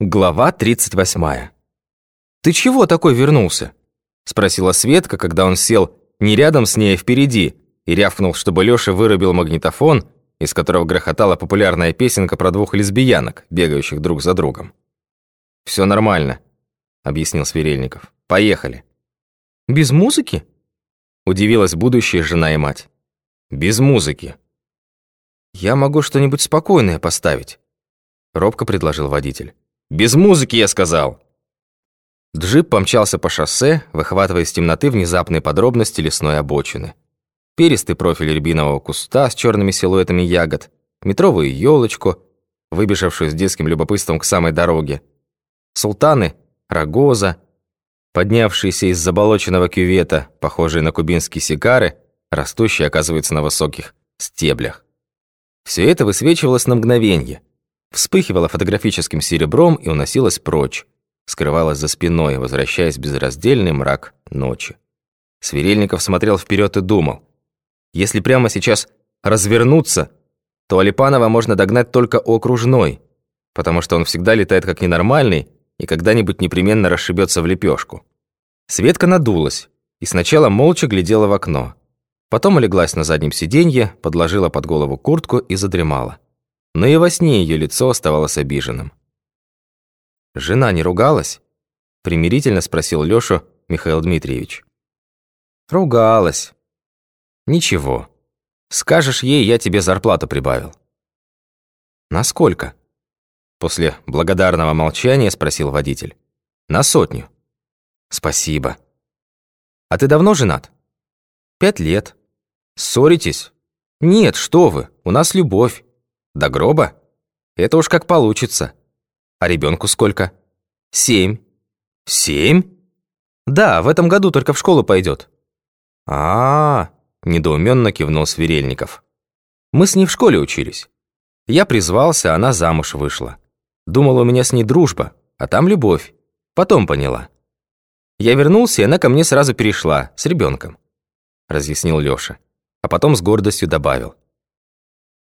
Глава 38. «Ты чего такой вернулся?» Спросила Светка, когда он сел не рядом с ней, а впереди, и рявкнул, чтобы Лёша вырубил магнитофон, из которого грохотала популярная песенка про двух лесбиянок, бегающих друг за другом. «Всё нормально», — объяснил Сверельников. «Поехали». «Без музыки?» — удивилась будущая жена и мать. «Без музыки». «Я могу что-нибудь спокойное поставить», — робко предложил водитель. Без музыки, я сказал!» Джип помчался по шоссе, выхватывая из темноты внезапные подробности лесной обочины. Перистый профиль рябинового куста с черными силуэтами ягод, метровую елочку, выбежавшую с детским любопытством к самой дороге, султаны, рогоза, поднявшиеся из заболоченного кювета, похожие на кубинские сигары, растущие, оказывается, на высоких стеблях. Все это высвечивалось на мгновенье – вспыхивала фотографическим серебром и уносилась прочь, скрывалась за спиной, возвращаясь в безраздельный мрак ночи. Сверельников смотрел вперед и думал, если прямо сейчас развернуться, то Алипанова можно догнать только окружной, потому что он всегда летает как ненормальный и когда-нибудь непременно расшибется в лепешку. Светка надулась и сначала молча глядела в окно. Потом улеглась на заднем сиденье, подложила под голову куртку и задремала но и во сне ее лицо оставалось обиженным. «Жена не ругалась?» – примирительно спросил Лёшу Михаил Дмитриевич. «Ругалась. Ничего. Скажешь ей, я тебе зарплату прибавил». «Насколько?» После благодарного молчания спросил водитель. «На сотню». «Спасибо». «А ты давно женат?» «Пять лет». «Ссоритесь?» «Нет, что вы, у нас любовь». До гроба? Это уж как получится. А ребенку сколько? Семь. Семь? Да, в этом году только в школу пойдет. А, -а, -а недоуменно кивнул Сверельников. Мы с ней в школе учились. Я призвался, она замуж вышла. Думала, у меня с ней дружба, а там любовь. Потом поняла. Я вернулся, и она ко мне сразу перешла, с ребенком. Разъяснил Лёша. А потом с гордостью добавил.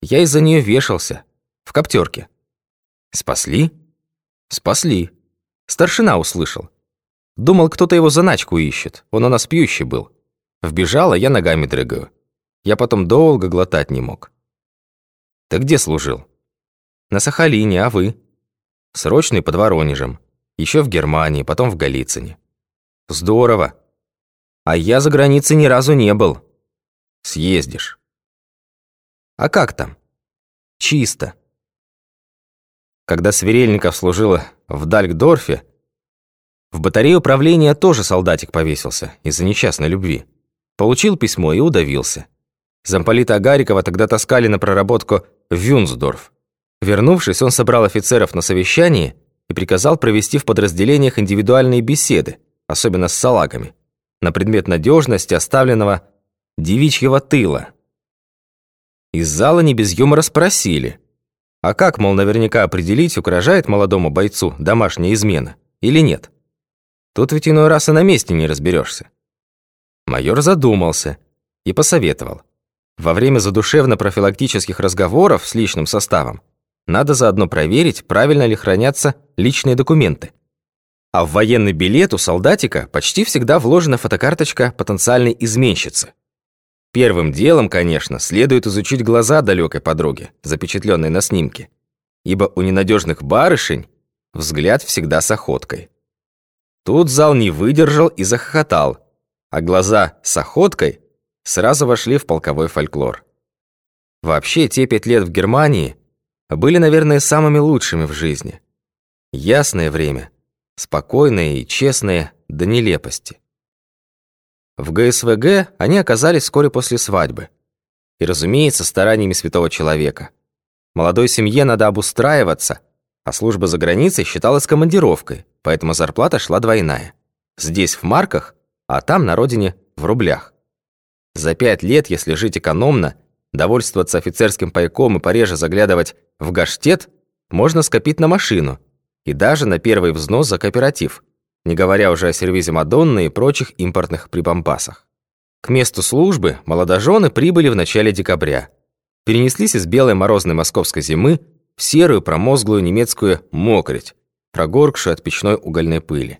Я из-за нее вешался. В коптерке. Спасли? Спасли. Старшина услышал. Думал, кто-то его заначку ищет. Он у нас пьющий был. Вбежал, а я ногами дрыгаю. Я потом долго глотать не мог. Ты где служил? На Сахалине, а вы? Срочный под Воронежем. Еще в Германии, потом в Голицыне. Здорово. А я за границей ни разу не был. Съездишь. А как там? Чисто. Когда Сверельников служил в Далькдорфе, в батарее управления тоже солдатик повесился из-за несчастной любви. Получил письмо и удавился. Замполита Агарикова тогда таскали на проработку в Вюнсдорф. Вернувшись, он собрал офицеров на совещании и приказал провести в подразделениях индивидуальные беседы, особенно с салагами, на предмет надежности оставленного девичьего тыла – из зала не без юмора спросили. А как, мол, наверняка определить, угрожает молодому бойцу домашняя измена или нет? Тут ведь иной раз и на месте не разберешься. Майор задумался и посоветовал. Во время задушевно-профилактических разговоров с личным составом надо заодно проверить, правильно ли хранятся личные документы. А в военный билет у солдатика почти всегда вложена фотокарточка потенциальной изменщицы. Первым делом, конечно, следует изучить глаза далекой подруги, запечатленной на снимке, ибо у ненадежных барышень взгляд всегда с охоткой. Тут зал не выдержал и захохотал, а глаза с охоткой сразу вошли в полковой фольклор. Вообще, те пять лет в Германии были, наверное, самыми лучшими в жизни. Ясное время, спокойное и честное до нелепости. В ГСВГ они оказались вскоре после свадьбы. И, разумеется, стараниями святого человека. Молодой семье надо обустраиваться, а служба за границей считалась командировкой, поэтому зарплата шла двойная. Здесь в марках, а там на родине в рублях. За пять лет, если жить экономно, довольствоваться офицерским пайком и пореже заглядывать в гаштет, можно скопить на машину и даже на первый взнос за кооператив – не говоря уже о сервизе Мадонны и прочих импортных прибамбасах. К месту службы молодожены прибыли в начале декабря. Перенеслись из белой морозной московской зимы в серую промозглую немецкую мокрить, прогоркшую от печной угольной пыли.